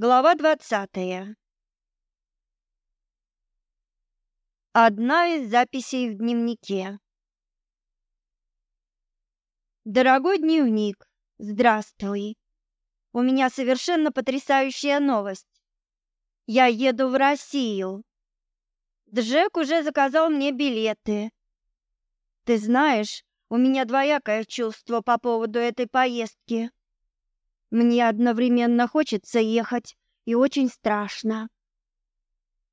Глава 20. Одна из записей в дневнике. Дорогой дневник, здравствуй. У меня совершенно потрясающая новость. Я еду в Россию. Джек уже заказал мне билеты. Ты знаешь, у меня двоякое чувство по поводу этой поездки. Мне одновременно хочется ехать и очень страшно.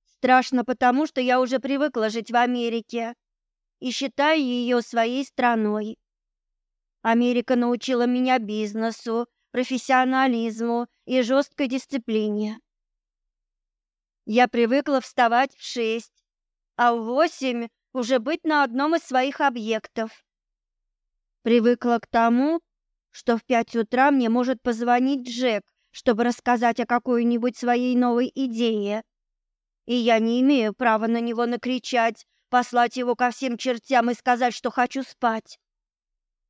Страшно потому, что я уже привыкла жить в Америке и считаю ее своей страной. Америка научила меня бизнесу, профессионализму и жесткой дисциплине. Я привыкла вставать в шесть, а в восемь уже быть на одном из своих объектов. Привыкла к тому, что в пять утра мне может позвонить Джек, чтобы рассказать о какой-нибудь своей новой идее. И я не имею права на него накричать, послать его ко всем чертям и сказать, что хочу спать.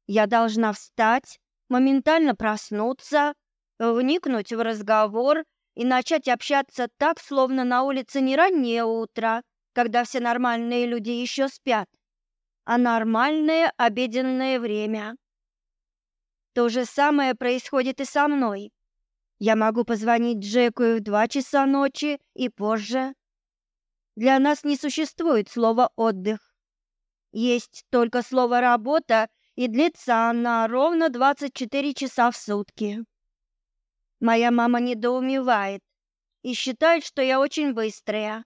Я должна встать, моментально проснуться, вникнуть в разговор и начать общаться так, словно на улице не раннее утро, когда все нормальные люди еще спят, а нормальное обеденное время. То же самое происходит и со мной. Я могу позвонить Джеку в два часа ночи и позже. Для нас не существует слова «отдых». Есть только слово «работа», и длится она ровно 24 часа в сутки. Моя мама недоумевает и считает, что я очень быстрая.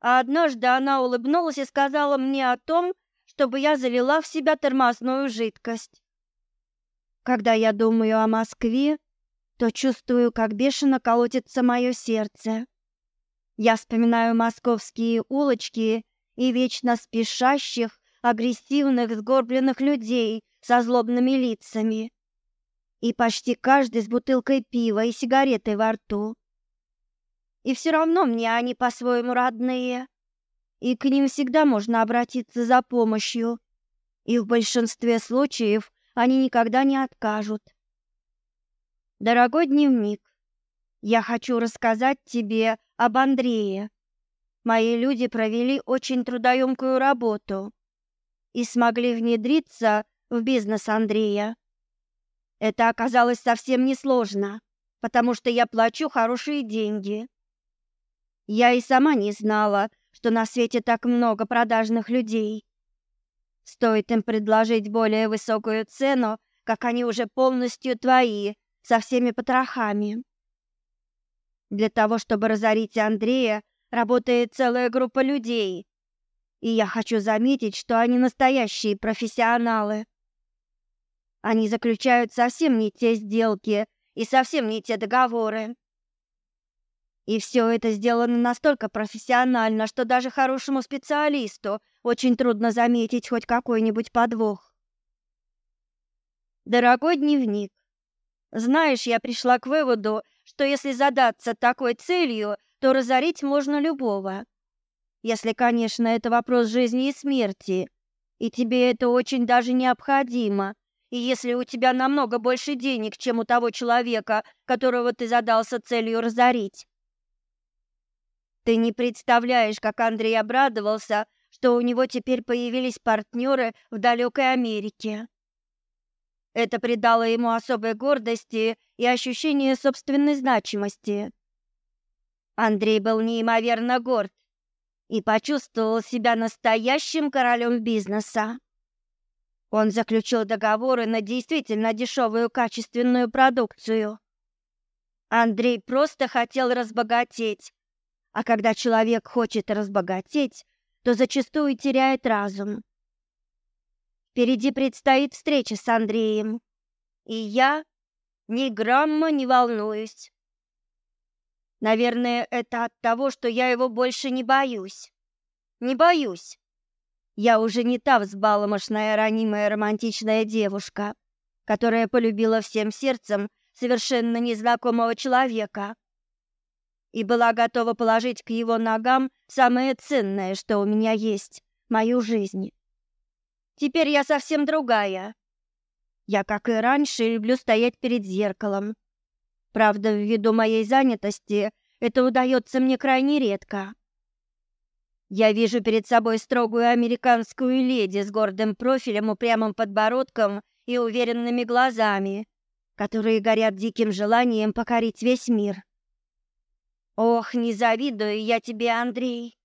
А однажды она улыбнулась и сказала мне о том, чтобы я залила в себя тормозную жидкость. Когда я думаю о Москве, то чувствую, как бешено колотится мое сердце. Я вспоминаю московские улочки и вечно спешащих, агрессивных, сгорбленных людей со злобными лицами. И почти каждый с бутылкой пива и сигаретой во рту. И все равно мне они по-своему родные. И к ним всегда можно обратиться за помощью. И в большинстве случаев они никогда не откажут. Дорогой дневник, я хочу рассказать тебе об Андрее. Мои люди провели очень трудоемкую работу и смогли внедриться в бизнес Андрея. Это оказалось совсем несложно, потому что я плачу хорошие деньги. Я и сама не знала, что на свете так много продажных людей. Стоит им предложить более высокую цену, как они уже полностью твои, со всеми потрохами. Для того, чтобы разорить Андрея, работает целая группа людей. И я хочу заметить, что они настоящие профессионалы. Они заключают совсем не те сделки и совсем не те договоры. И все это сделано настолько профессионально, что даже хорошему специалисту очень трудно заметить хоть какой-нибудь подвох. Дорогой дневник, знаешь, я пришла к выводу, что если задаться такой целью, то разорить можно любого. Если, конечно, это вопрос жизни и смерти, и тебе это очень даже необходимо. И если у тебя намного больше денег, чем у того человека, которого ты задался целью разорить, ты не представляешь, как Андрей обрадовался, что у него теперь появились партнеры в далекой Америке. Это придало ему особой гордости и ощущение собственной значимости. Андрей был неимоверно горд и почувствовал себя настоящим королем бизнеса. Он заключил договоры на действительно дешевую качественную продукцию. Андрей просто хотел разбогатеть а когда человек хочет разбогатеть, то зачастую теряет разум. Впереди предстоит встреча с Андреем. И я ни грамма не волнуюсь. Наверное, это от того, что я его больше не боюсь. Не боюсь. Я уже не та взбаломошная, ранимая, романтичная девушка, которая полюбила всем сердцем совершенно незнакомого человека и была готова положить к его ногам самое ценное, что у меня есть мою жизнь. Теперь я совсем другая. Я, как и раньше, люблю стоять перед зеркалом. Правда, ввиду моей занятости это удается мне крайне редко. Я вижу перед собой строгую американскую леди с гордым профилем, упрямым подбородком и уверенными глазами, которые горят диким желанием покорить весь мир. Ох, не завидую я тебе, Андрей.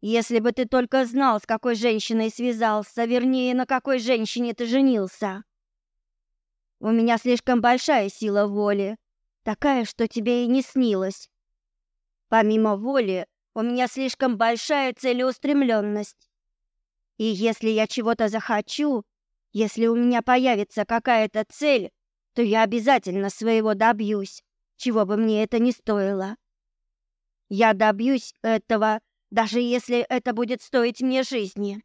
Если бы ты только знал, с какой женщиной связался, вернее, на какой женщине ты женился. У меня слишком большая сила воли, такая, что тебе и не снилось. Помимо воли, у меня слишком большая целеустремленность. И если я чего-то захочу, если у меня появится какая-то цель, то я обязательно своего добьюсь чего бы мне это не стоило. Я добьюсь этого, даже если это будет стоить мне жизни.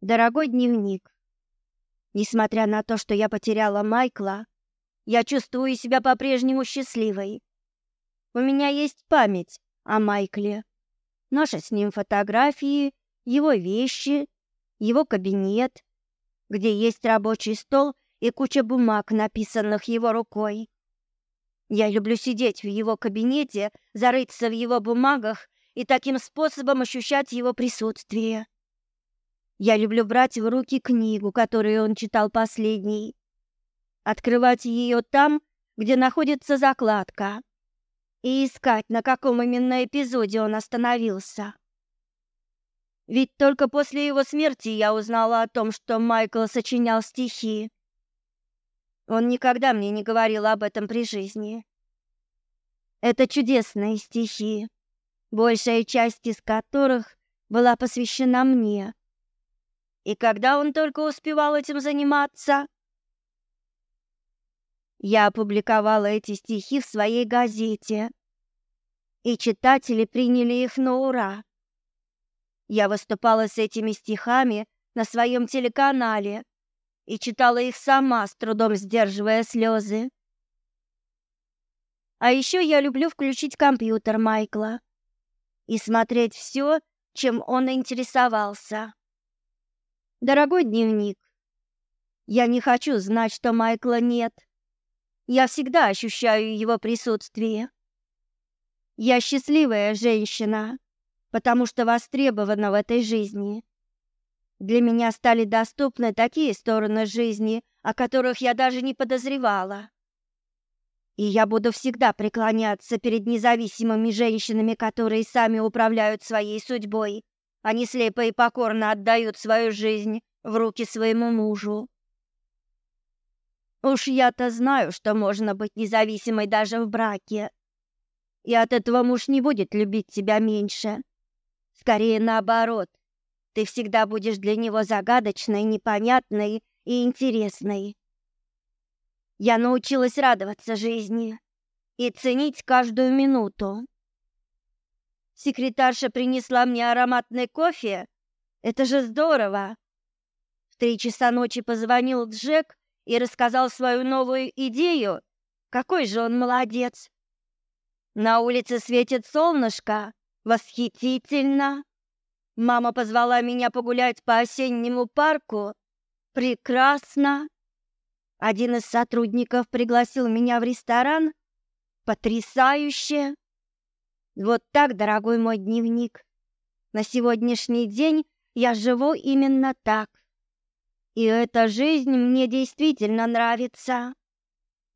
Дорогой дневник, несмотря на то, что я потеряла Майкла, я чувствую себя по-прежнему счастливой. У меня есть память о Майкле. Наши с ним фотографии, его вещи, его кабинет, где есть рабочий стол и куча бумаг, написанных его рукой. Я люблю сидеть в его кабинете, зарыться в его бумагах и таким способом ощущать его присутствие. Я люблю брать в руки книгу, которую он читал последней, открывать ее там, где находится закладка, и искать, на каком именно эпизоде он остановился. Ведь только после его смерти я узнала о том, что Майкл сочинял стихи. Он никогда мне не говорил об этом при жизни. Это чудесные стихи, большая часть из которых была посвящена мне. И когда он только успевал этим заниматься, я опубликовала эти стихи в своей газете, и читатели приняли их на ура. Я выступала с этими стихами на своем телеканале, и читала их сама, с трудом сдерживая слезы. А еще я люблю включить компьютер Майкла и смотреть все, чем он интересовался. Дорогой дневник, я не хочу знать, что Майкла нет. Я всегда ощущаю его присутствие. Я счастливая женщина, потому что востребована в этой жизни. Для меня стали доступны такие стороны жизни, о которых я даже не подозревала. И я буду всегда преклоняться перед независимыми женщинами, которые сами управляют своей судьбой. Они слепо и покорно отдают свою жизнь в руки своему мужу. Уж я-то знаю, что можно быть независимой даже в браке. И от этого муж не будет любить тебя меньше. Скорее наоборот — ты всегда будешь для него загадочной, непонятной и интересной. Я научилась радоваться жизни и ценить каждую минуту. Секретарша принесла мне ароматный кофе. Это же здорово. В три часа ночи позвонил Джек и рассказал свою новую идею. Какой же он молодец! На улице светит солнышко. Восхитительно! Мама позвала меня погулять по осеннему парку. Прекрасно. Один из сотрудников пригласил меня в ресторан. Потрясающе. Вот так, дорогой мой дневник. На сегодняшний день я живу именно так. И эта жизнь мне действительно нравится.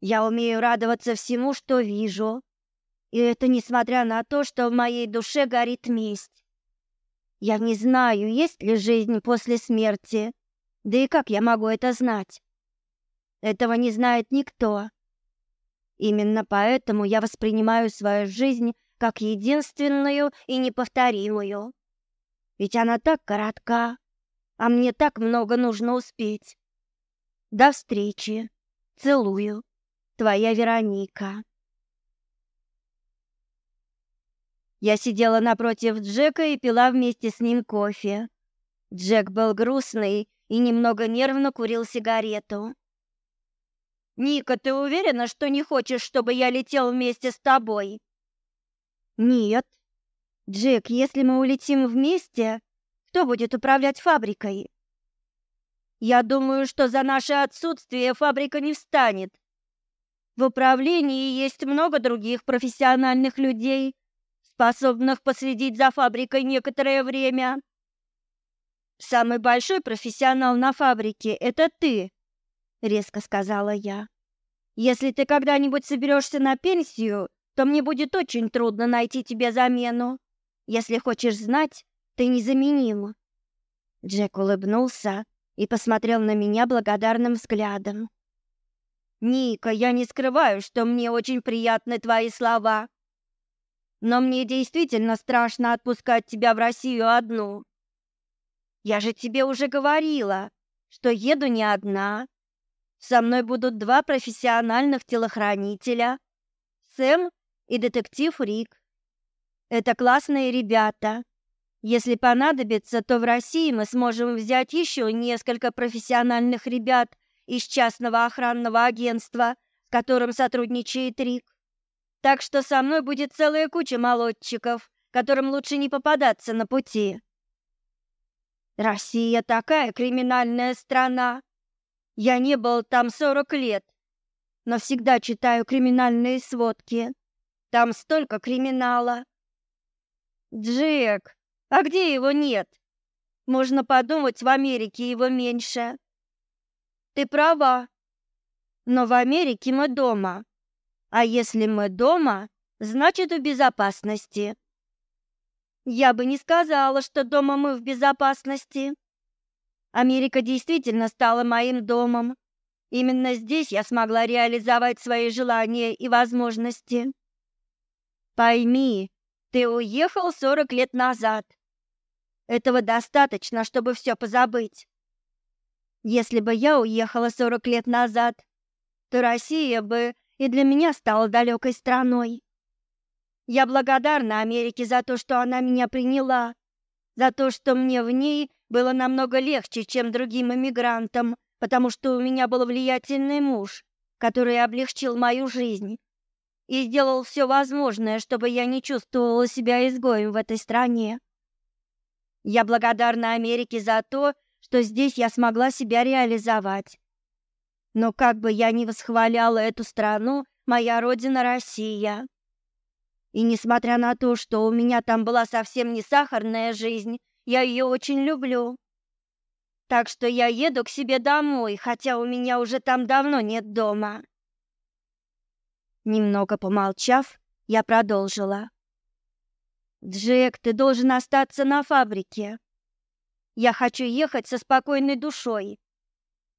Я умею радоваться всему, что вижу. И это несмотря на то, что в моей душе горит месть. Я не знаю, есть ли жизнь после смерти. Да и как я могу это знать? Этого не знает никто. Именно поэтому я воспринимаю свою жизнь как единственную и неповторимую. Ведь она так коротка, а мне так много нужно успеть. До встречи. Целую. Твоя Вероника. Я сидела напротив Джека и пила вместе с ним кофе. Джек был грустный и немного нервно курил сигарету. «Ника, ты уверена, что не хочешь, чтобы я летел вместе с тобой?» «Нет. Джек, если мы улетим вместе, кто будет управлять фабрикой?» «Я думаю, что за наше отсутствие фабрика не встанет. В управлении есть много других профессиональных людей» способных последить за фабрикой некоторое время. Самый большой профессионал на фабрике – это ты, резко сказала я. Если ты когда-нибудь соберешься на пенсию, то мне будет очень трудно найти тебе замену. Если хочешь знать, ты незаменим. Джек улыбнулся и посмотрел на меня благодарным взглядом. Ника, я не скрываю, что мне очень приятны твои слова, но мне действительно страшно отпускать тебя в Россию одну. Я же тебе уже говорила, что еду не одна. Со мной будут два профессиональных телохранителя. Сэм и детектив Рик. Это классные ребята. Если понадобится, то в России мы сможем взять еще несколько профессиональных ребят из частного охранного агентства, с которым сотрудничает Рик. Так что со мной будет целая куча молодчиков, которым лучше не попадаться на пути. Россия такая криминальная страна. Я не был там сорок лет, но всегда читаю криминальные сводки. Там столько криминала. Джек, а где его нет? Можно подумать, в Америке его меньше. Ты права. Но в Америке мы дома. А если мы дома, значит в безопасности. Я бы не сказала, что дома мы в безопасности. Америка действительно стала моим домом. Именно здесь я смогла реализовать свои желания и возможности. Пойми, ты уехал 40 лет назад. Этого достаточно, чтобы все позабыть. Если бы я уехала 40 лет назад, то Россия бы и для меня стала далекой страной. Я благодарна Америке за то, что она меня приняла, за то, что мне в ней было намного легче, чем другим иммигрантам, потому что у меня был влиятельный муж, который облегчил мою жизнь и сделал все возможное, чтобы я не чувствовала себя изгоем в этой стране. Я благодарна Америке за то, что здесь я смогла себя реализовать но как бы я ни восхваляла эту страну, моя родина Россия. И несмотря на то, что у меня там была совсем не сахарная жизнь, я ее очень люблю. Так что я еду к себе домой, хотя у меня уже там давно нет дома. Немного помолчав, я продолжила. Джек, ты должен остаться на фабрике. Я хочу ехать со спокойной душой,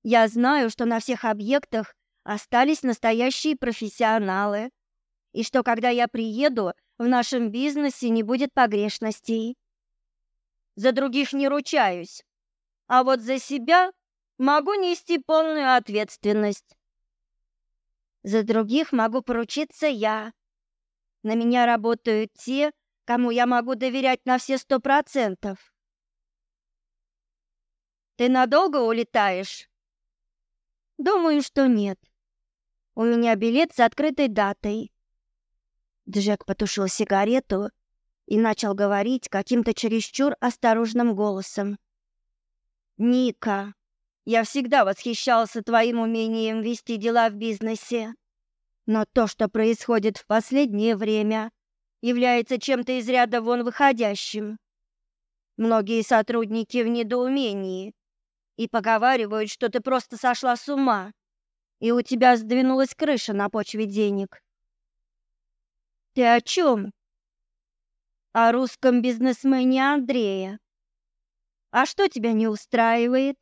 я знаю, что на всех объектах остались настоящие профессионалы, и что когда я приеду, в нашем бизнесе не будет погрешностей. За других не ручаюсь, а вот за себя могу нести полную ответственность. За других могу поручиться я. На меня работают те, кому я могу доверять на все сто процентов. Ты надолго улетаешь? Думаю, что нет. У меня билет с открытой датой. Джек потушил сигарету и начал говорить каким-то чересчур осторожным голосом. Ника, я всегда восхищался твоим умением вести дела в бизнесе. Но то, что происходит в последнее время, является чем-то из ряда вон выходящим. Многие сотрудники в недоумении, и поговаривают, что ты просто сошла с ума, и у тебя сдвинулась крыша на почве денег. Ты о чем? О русском бизнесмене Андрея. А что тебя не устраивает?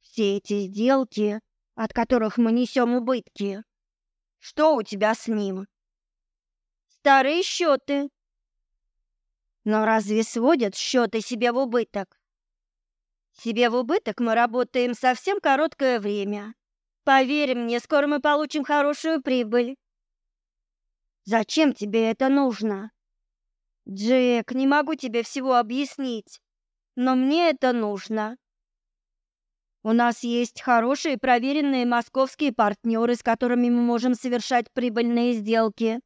Все эти сделки, от которых мы несем убытки. Что у тебя с ним? Старые счеты. Но разве сводят счеты себе в убыток? Себе в убыток мы работаем совсем короткое время. Поверь мне, скоро мы получим хорошую прибыль. Зачем тебе это нужно? Джек, не могу тебе всего объяснить, но мне это нужно. У нас есть хорошие проверенные московские партнеры, с которыми мы можем совершать прибыльные сделки.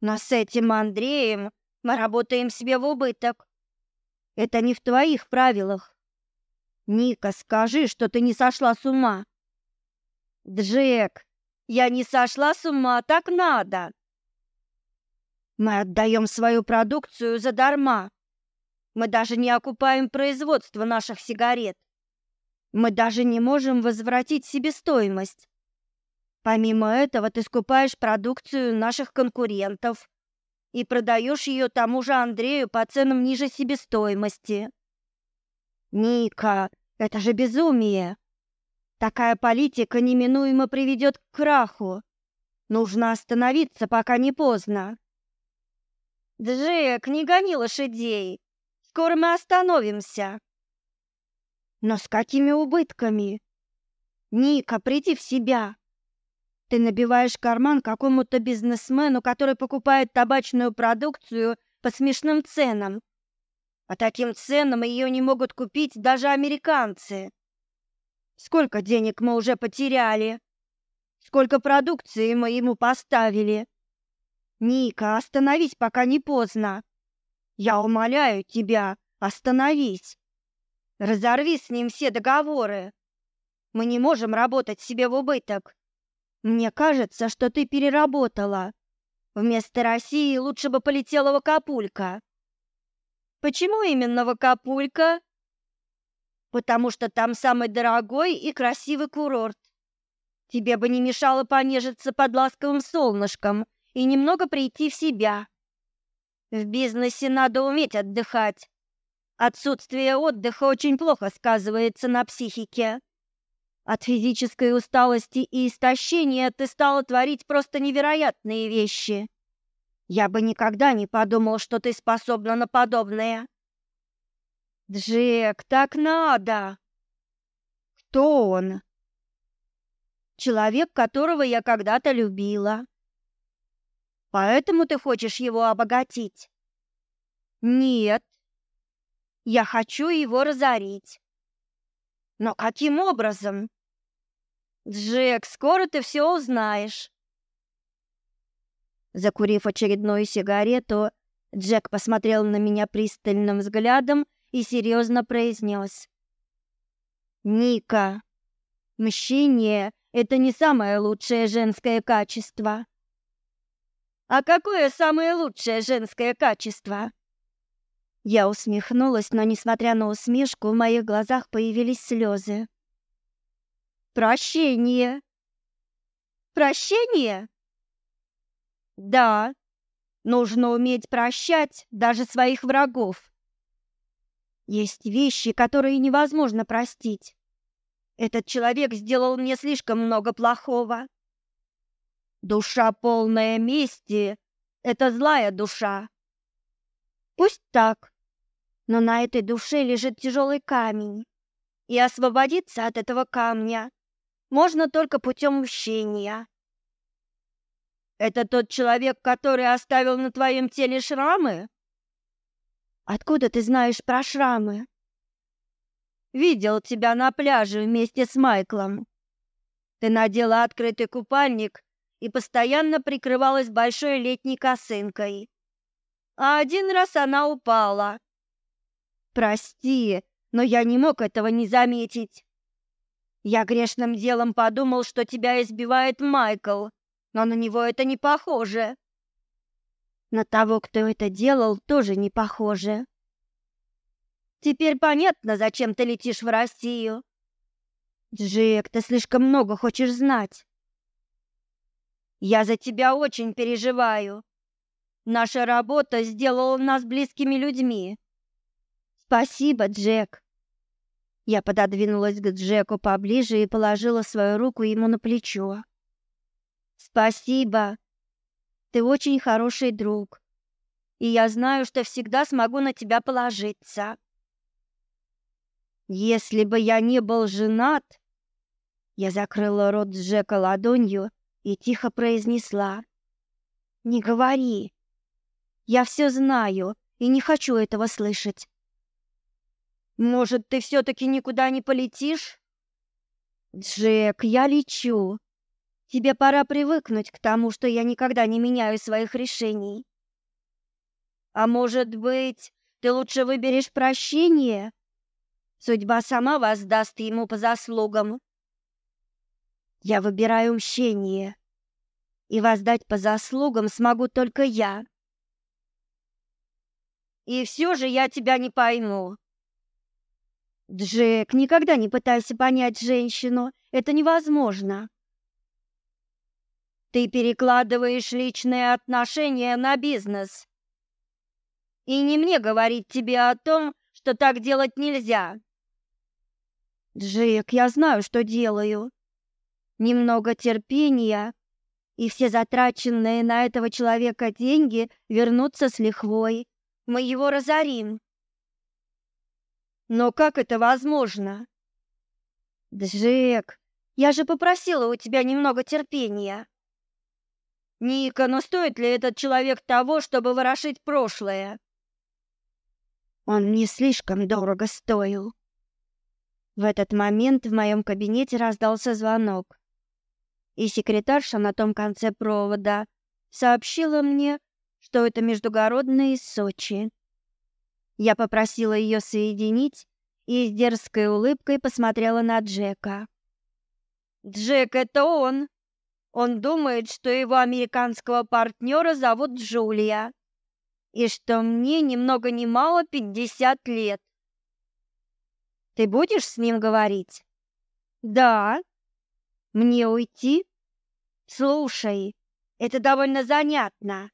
Но с этим Андреем мы работаем себе в убыток. Это не в твоих правилах. Ника, скажи, что ты не сошла с ума. Джек, я не сошла с ума, так надо. Мы отдаем свою продукцию задарма. Мы даже не окупаем производство наших сигарет. Мы даже не можем возвратить себестоимость. Помимо этого, ты скупаешь продукцию наших конкурентов и продаешь ее тому же Андрею по ценам ниже себестоимости. Ника, это же безумие. Такая политика неминуемо приведет к краху. Нужно остановиться, пока не поздно. Джек, не гони лошадей. Скоро мы остановимся. Но с какими убытками? Ника, приди в себя. Ты набиваешь карман какому-то бизнесмену, который покупает табачную продукцию по смешным ценам. По таким ценам ее не могут купить даже американцы. Сколько денег мы уже потеряли? Сколько продукции мы ему поставили? Ника, остановись, пока не поздно. Я умоляю тебя, остановись. Разорви с ним все договоры. Мы не можем работать себе в убыток. Мне кажется, что ты переработала. Вместо России лучше бы полетела в Акапулько. Почему именно в Акапулько? Потому что там самый дорогой и красивый курорт. Тебе бы не мешало понежиться под ласковым солнышком и немного прийти в себя. В бизнесе надо уметь отдыхать. Отсутствие отдыха очень плохо сказывается на психике. От физической усталости и истощения ты стала творить просто невероятные вещи. Я бы никогда не подумал, что ты способна на подобное. Джек, так надо. Кто он? Человек, которого я когда-то любила. Поэтому ты хочешь его обогатить? Нет. Я хочу его разорить. Но каким образом? Джек, скоро ты все узнаешь. Закурив очередную сигарету, Джек посмотрел на меня пристальным взглядом и серьезно произнес. «Ника, мщение — это не самое лучшее женское качество». «А какое самое лучшее женское качество?» Я усмехнулась, но, несмотря на усмешку, в моих глазах появились слезы. «Прощение!» «Прощение?» Да, нужно уметь прощать даже своих врагов. Есть вещи, которые невозможно простить. Этот человек сделал мне слишком много плохого. Душа полная мести — это злая душа. Пусть так, но на этой душе лежит тяжелый камень, и освободиться от этого камня можно только путем мщения. Это тот человек, который оставил на твоем теле шрамы? Откуда ты знаешь про шрамы? Видел тебя на пляже вместе с Майклом. Ты надела открытый купальник и постоянно прикрывалась большой летней косынкой. А один раз она упала. Прости, но я не мог этого не заметить. Я грешным делом подумал, что тебя избивает Майкл, но на него это не похоже. На того, кто это делал, тоже не похоже. Теперь понятно, зачем ты летишь в Россию. Джек, ты слишком много хочешь знать. Я за тебя очень переживаю. Наша работа сделала нас близкими людьми. Спасибо, Джек. Я пододвинулась к Джеку поближе и положила свою руку ему на плечо. Спасибо. Ты очень хороший друг. И я знаю, что всегда смогу на тебя положиться. Если бы я не был женат, я закрыла рот Джека ладонью и тихо произнесла: "Не говори. Я все знаю и не хочу этого слышать". Может, ты все таки никуда не полетишь? Джек, я лечу. Тебе пора привыкнуть к тому, что я никогда не меняю своих решений. А может быть, ты лучше выберешь прощение? Судьба сама воздаст ему по заслугам. Я выбираю мщение. И воздать по заслугам смогу только я. И все же я тебя не пойму. Джек, никогда не пытайся понять женщину. Это невозможно. Ты перекладываешь личные отношения на бизнес. И не мне говорить тебе о том, что так делать нельзя. Джек, я знаю, что делаю. Немного терпения, и все затраченные на этого человека деньги вернутся с лихвой. Мы его разорим. Но как это возможно? Джек, я же попросила у тебя немного терпения. Ника, но стоит ли этот человек того, чтобы ворошить прошлое? Он не слишком дорого стоил. В этот момент в моем кабинете раздался звонок. И секретарша на том конце провода сообщила мне, что это междугородные из Сочи. Я попросила ее соединить и с дерзкой улыбкой посмотрела на Джека. «Джек, это он!» Он думает, что его американского партнера зовут Джулия, и что мне ни много ни мало 50 лет. Ты будешь с ним говорить? Да. Мне уйти? Слушай, это довольно занятно.